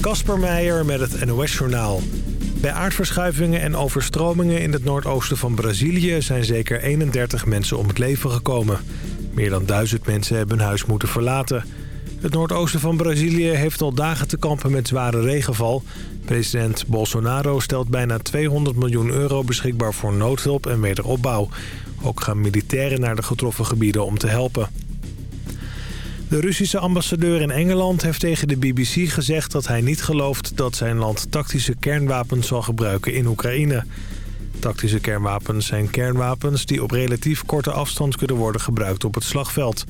Kasper Meijer met het NOS-journaal. Bij aardverschuivingen en overstromingen in het noordoosten van Brazilië... zijn zeker 31 mensen om het leven gekomen. Meer dan duizend mensen hebben hun huis moeten verlaten. Het noordoosten van Brazilië heeft al dagen te kampen met zware regenval. President Bolsonaro stelt bijna 200 miljoen euro beschikbaar voor noodhulp en wederopbouw. Ook gaan militairen naar de getroffen gebieden om te helpen. De Russische ambassadeur in Engeland heeft tegen de BBC gezegd dat hij niet gelooft dat zijn land tactische kernwapens zal gebruiken in Oekraïne. Tactische kernwapens zijn kernwapens die op relatief korte afstand kunnen worden gebruikt op het slagveld.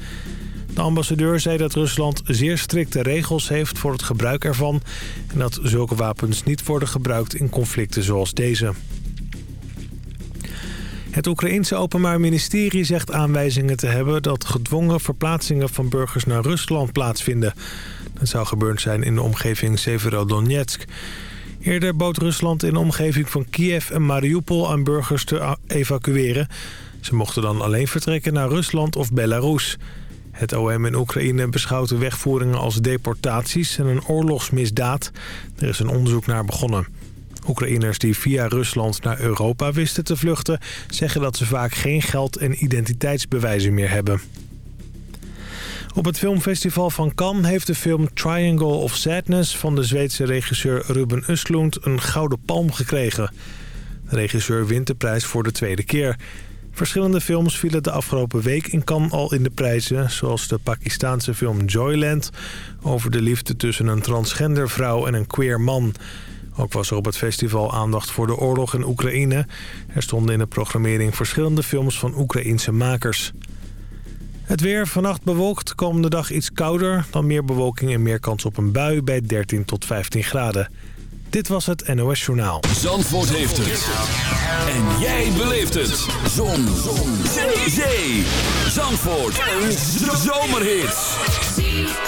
De ambassadeur zei dat Rusland zeer strikte regels heeft voor het gebruik ervan... en dat zulke wapens niet worden gebruikt in conflicten zoals deze. Het Oekraïense Openbaar Ministerie zegt aanwijzingen te hebben... dat gedwongen verplaatsingen van burgers naar Rusland plaatsvinden. Dat zou gebeurd zijn in de omgeving Severodonetsk. Eerder bood Rusland in de omgeving van Kiev en Mariupol aan burgers te evacueren. Ze mochten dan alleen vertrekken naar Rusland of Belarus. Het OM in Oekraïne beschouwt de wegvoeringen als deportaties en een oorlogsmisdaad. Er is een onderzoek naar begonnen. Oekraïners die via Rusland naar Europa wisten te vluchten... zeggen dat ze vaak geen geld en identiteitsbewijzen meer hebben. Op het filmfestival van Cannes heeft de film Triangle of Sadness... van de Zweedse regisseur Ruben Östlund een gouden palm gekregen. De regisseur wint de prijs voor de tweede keer. Verschillende films vielen de afgelopen week in Cannes al in de prijzen... zoals de Pakistaanse film Joyland... over de liefde tussen een transgender vrouw en een queer man... Ook was er op het festival aandacht voor de oorlog in Oekraïne. Er stonden in de programmering verschillende films van Oekraïense makers. Het weer vannacht bewolkt, komende dag iets kouder... dan meer bewolking en meer kans op een bui bij 13 tot 15 graden. Dit was het NOS Journaal. Zandvoort heeft het. En jij beleeft het. Zon. Zon. Zee. Zandvoort. Een zomerhit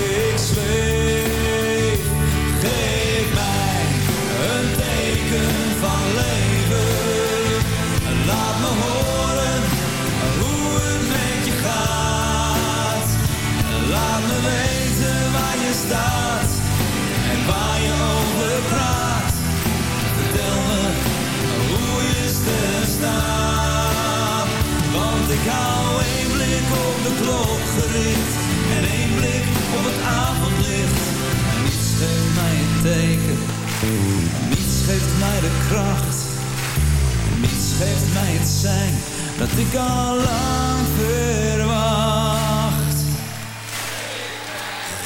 staat en waar je over praat. Vertel me hoe je staan. Want ik hou één blik op de klok gericht en één blik op het avondlicht. En niets geeft mij een teken, niets geeft mij de kracht. Niets geeft mij het zijn dat ik al lang verwacht.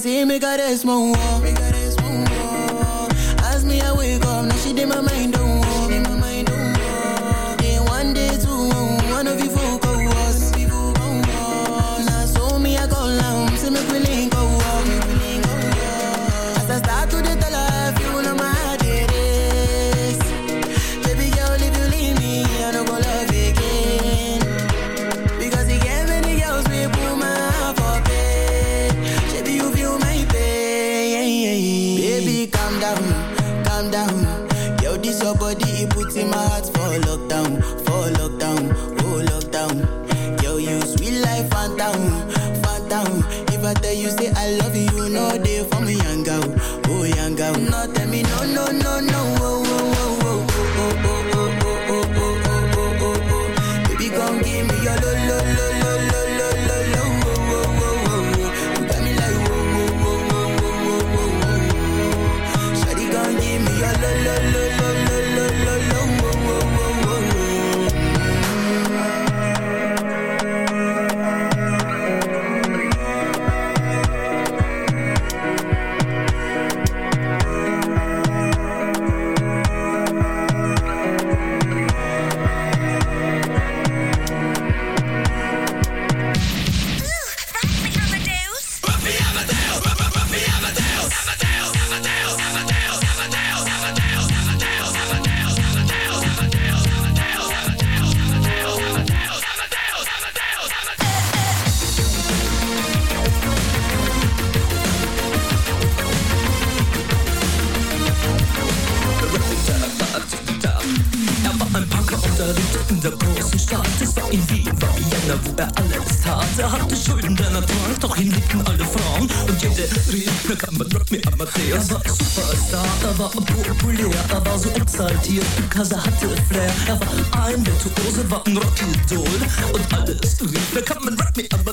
crazy, me got Jag var superstar, jag war populär, jag var så exaltiert, du kanske hatte Flair. Er war ein Virtuose, war ein Rockidol und alles rief, wer kann man rap me, aber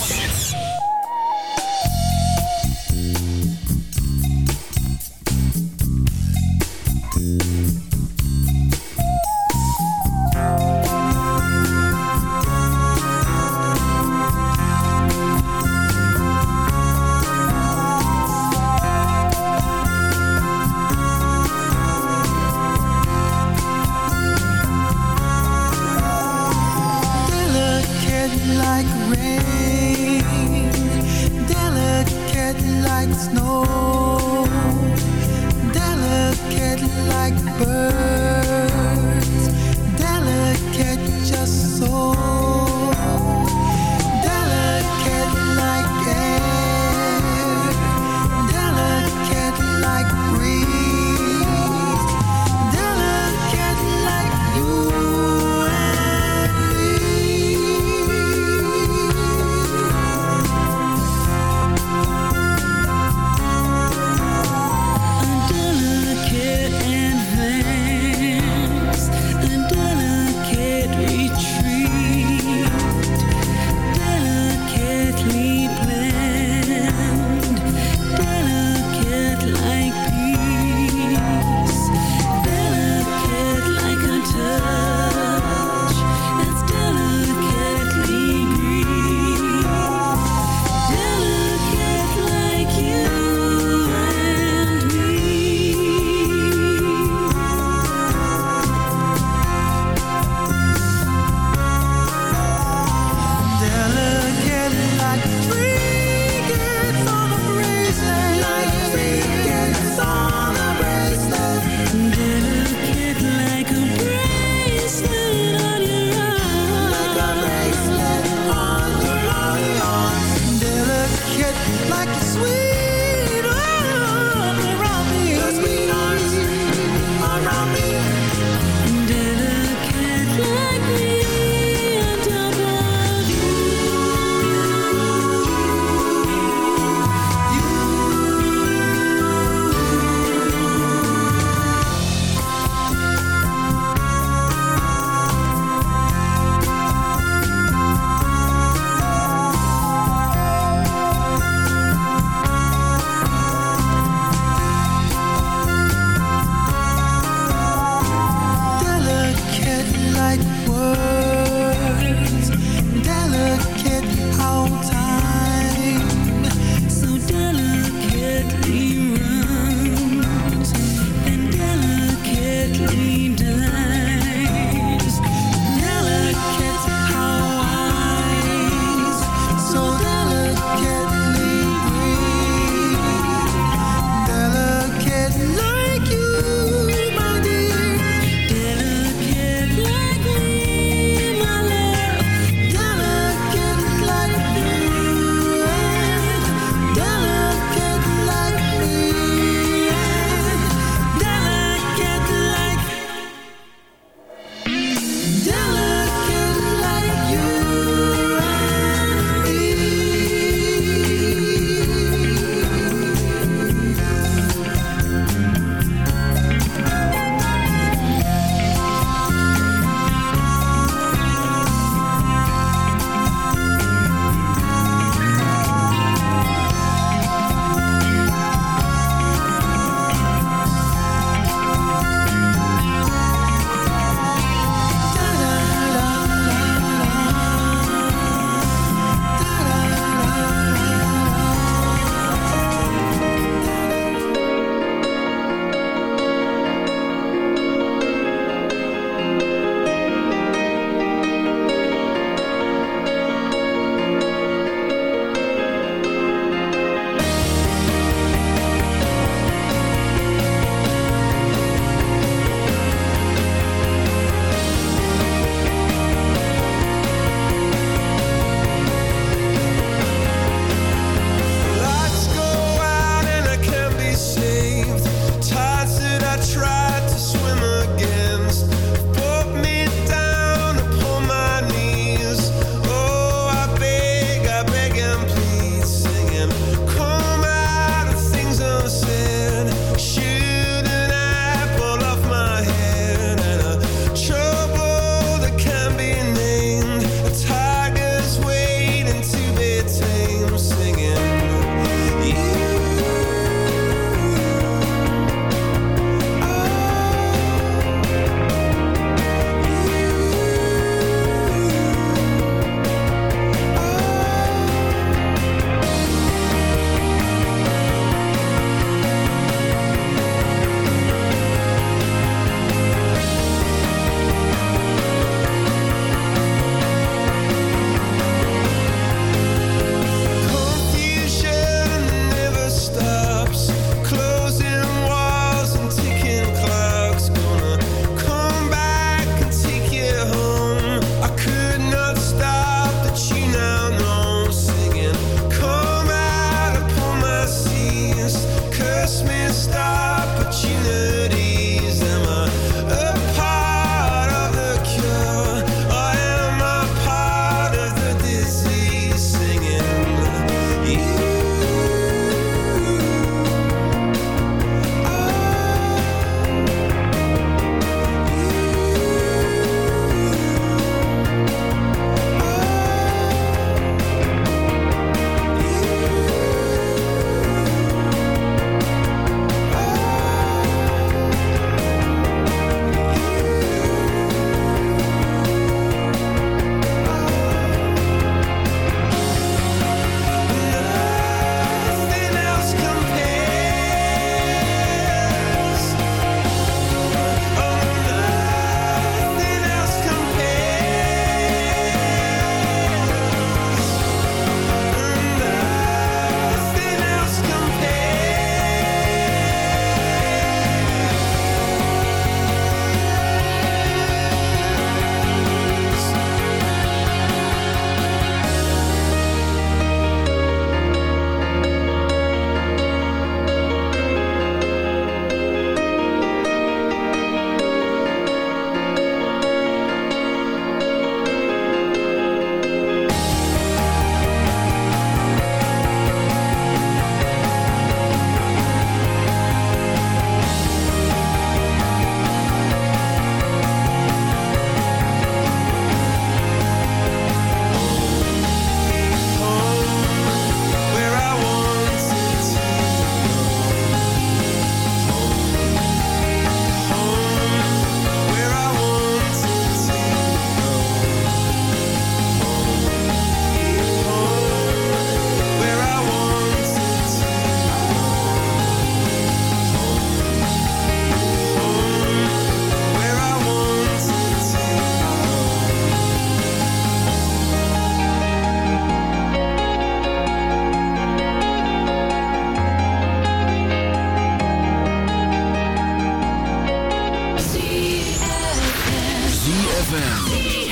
ZFM.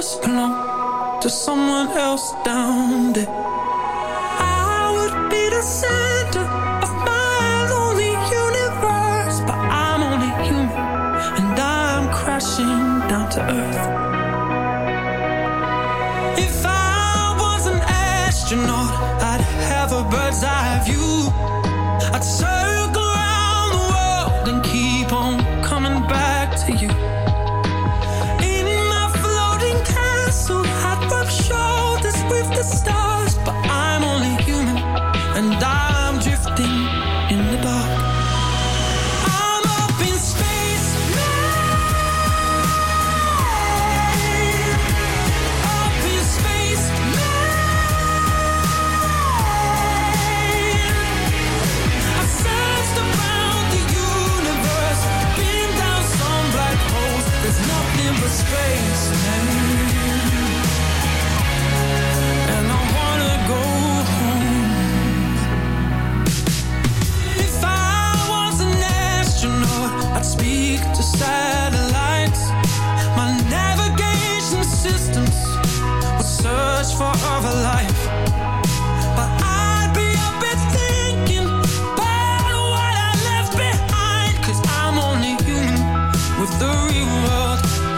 just belong to someone else down there. I would be the same. for of a life. But I'd be up what I left I'm only human with the real world.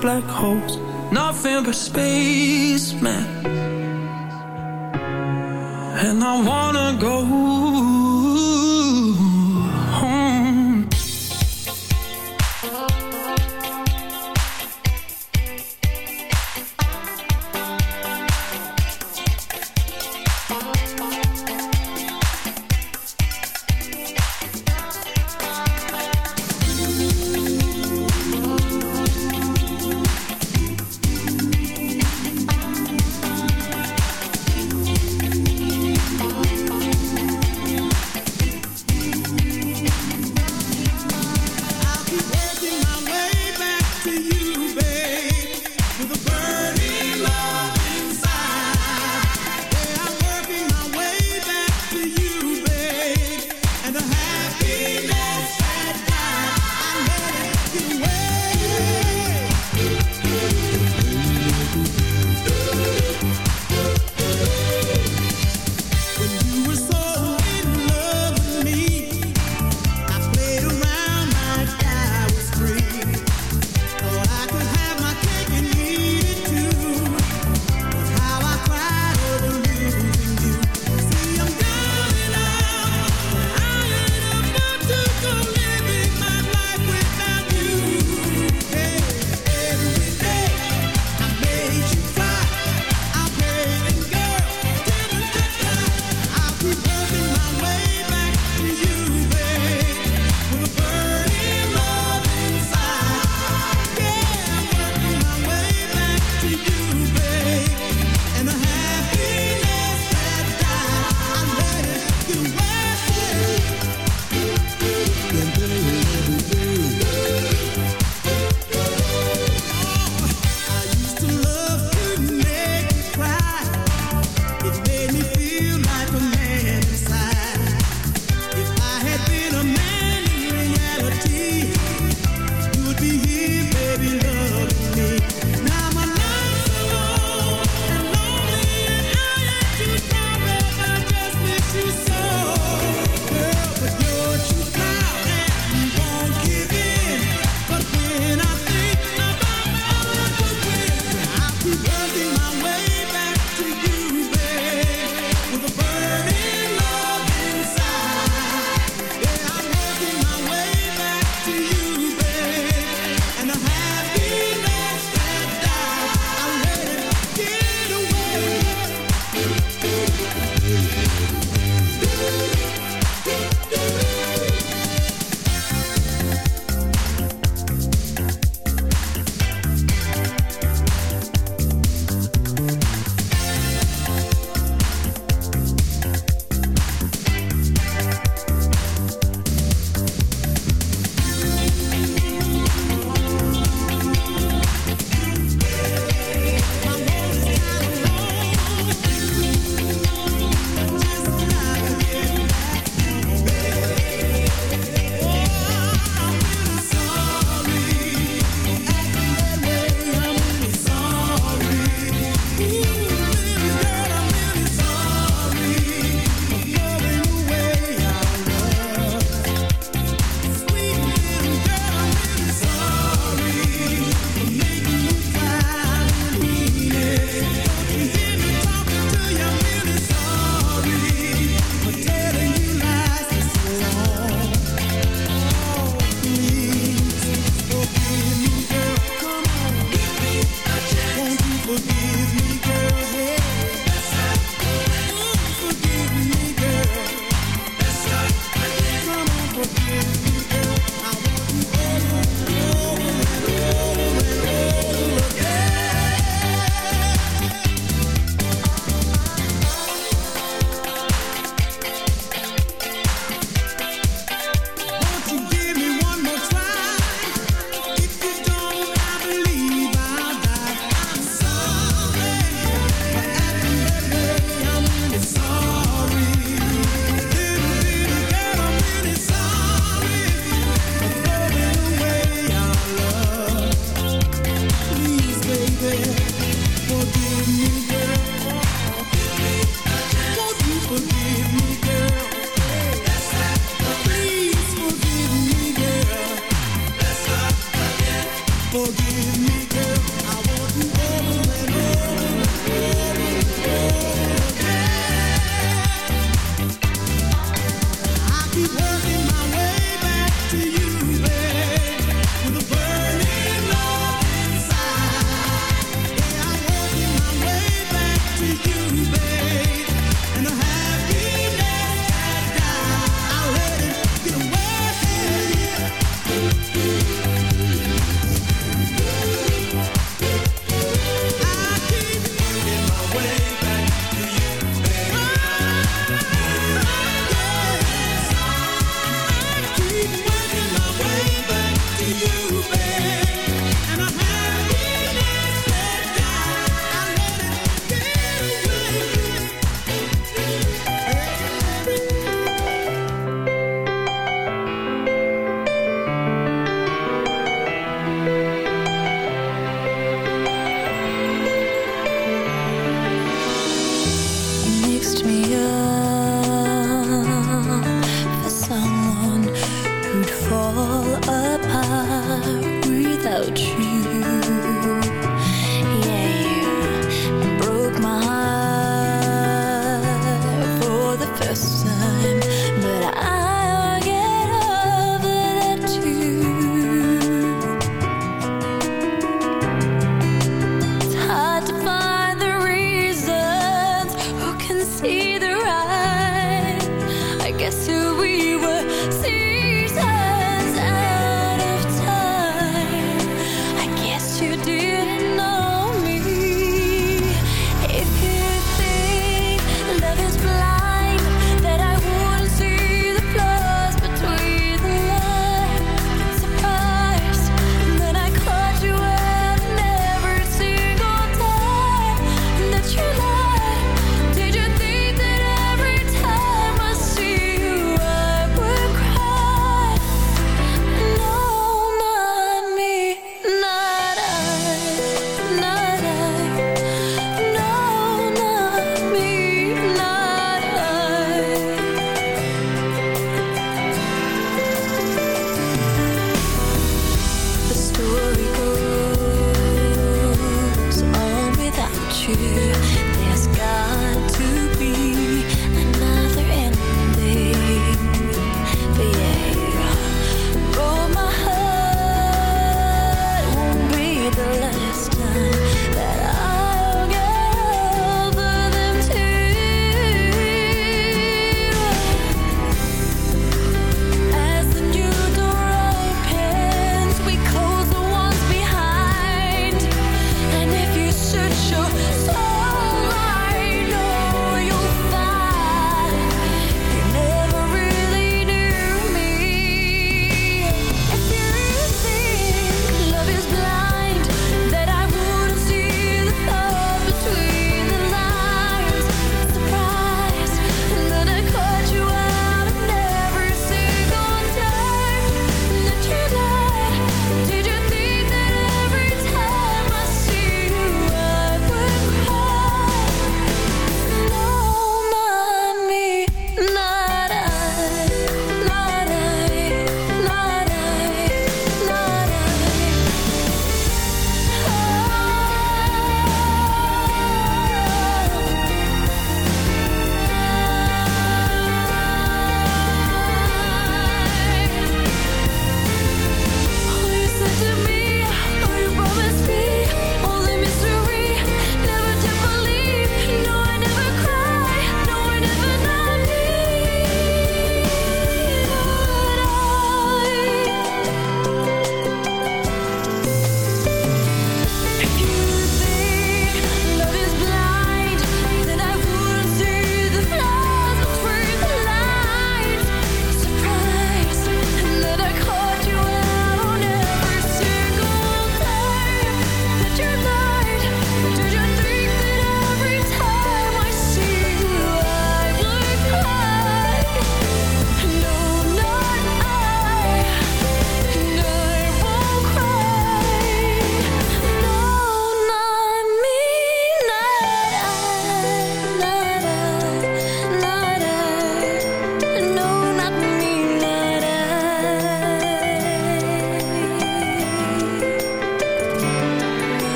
black holes. Nothing but space, man. And I wanna go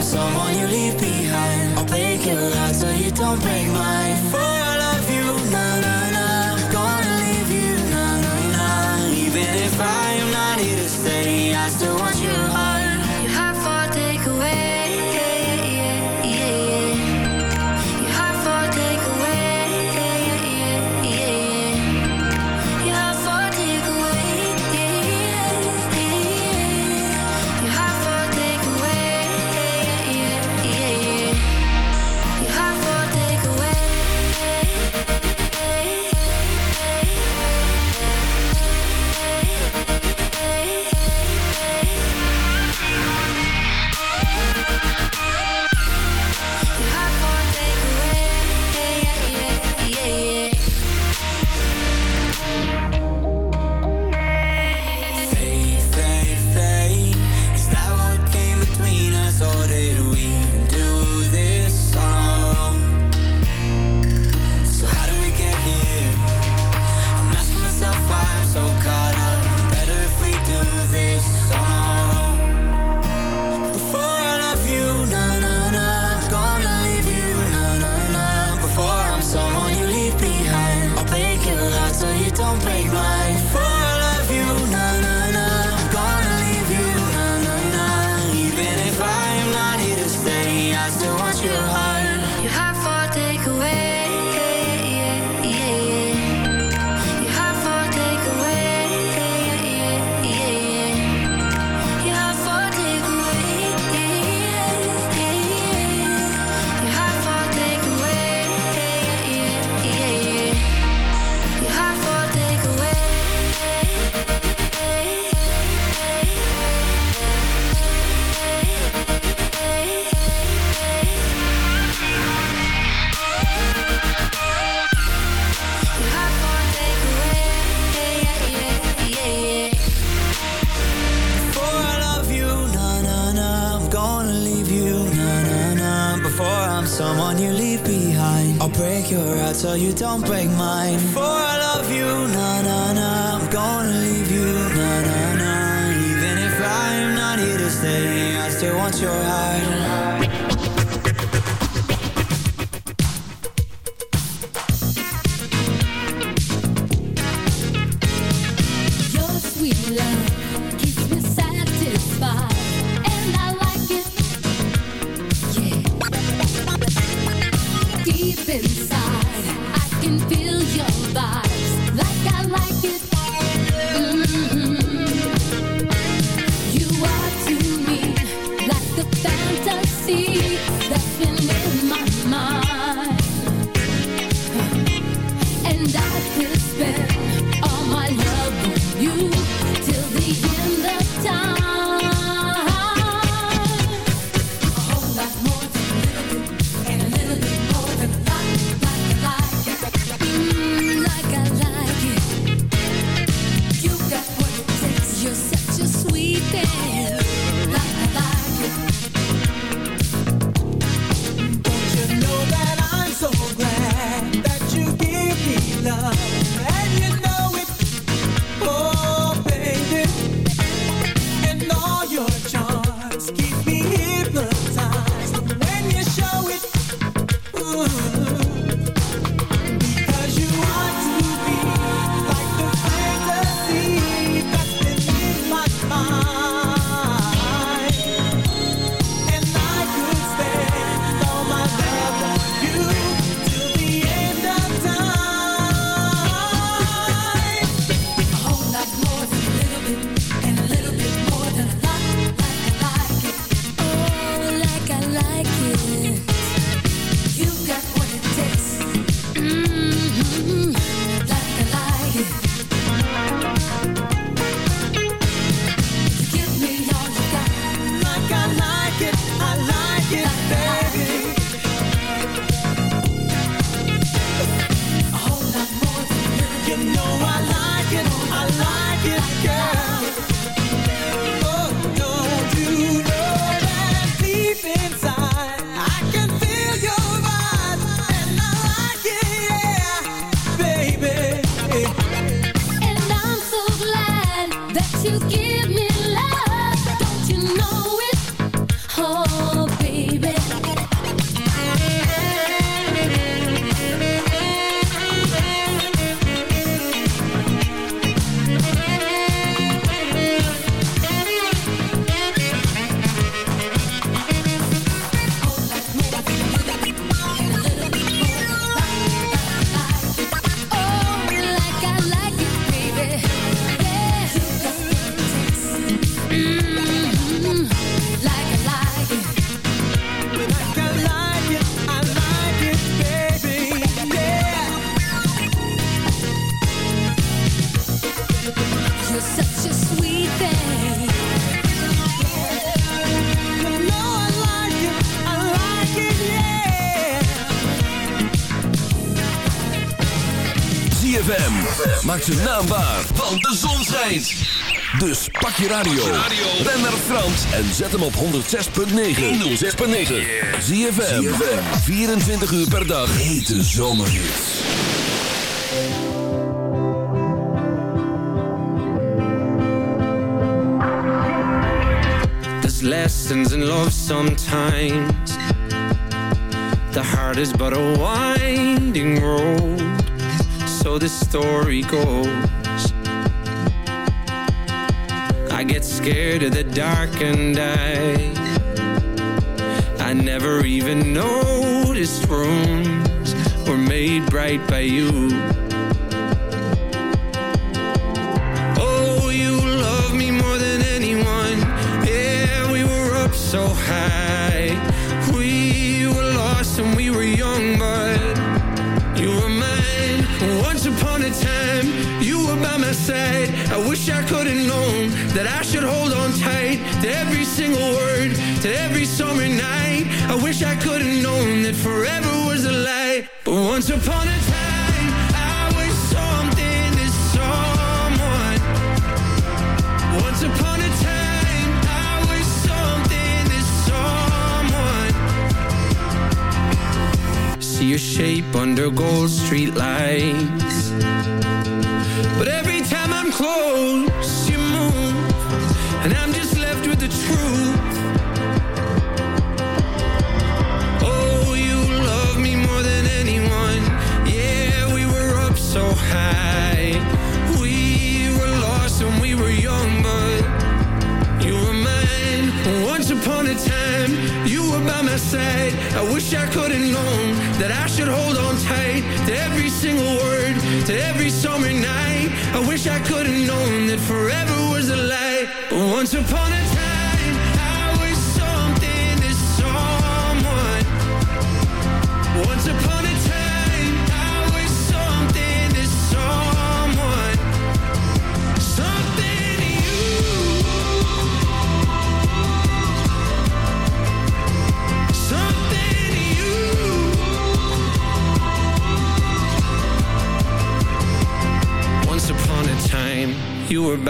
I'm someone you leave behind. I'll break your heart so you don't break mine Forever don't break mine. Maak ze naambaar, want de zon schijnt. Dus pak je radio. Ben naar Frans en zet hem op 106.9. 106.9. ZFM. 24 uur per dag. Hete zomerhits. There's lessons in love sometimes. The heart is but a winding road. so the story goes. I get scared of the dark and I I never even noticed rooms Were made bright by you. Oh, you love me more than anyone. Yeah, we were up so high. that I should hold on tight to every single word, to every summer night. I wish I could have known that forever was a lie. But once upon a time, I was something to someone. Once upon a time, I was something to someone. See your shape under gold street lights. But every time I'm close and I'm just left with the truth.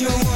you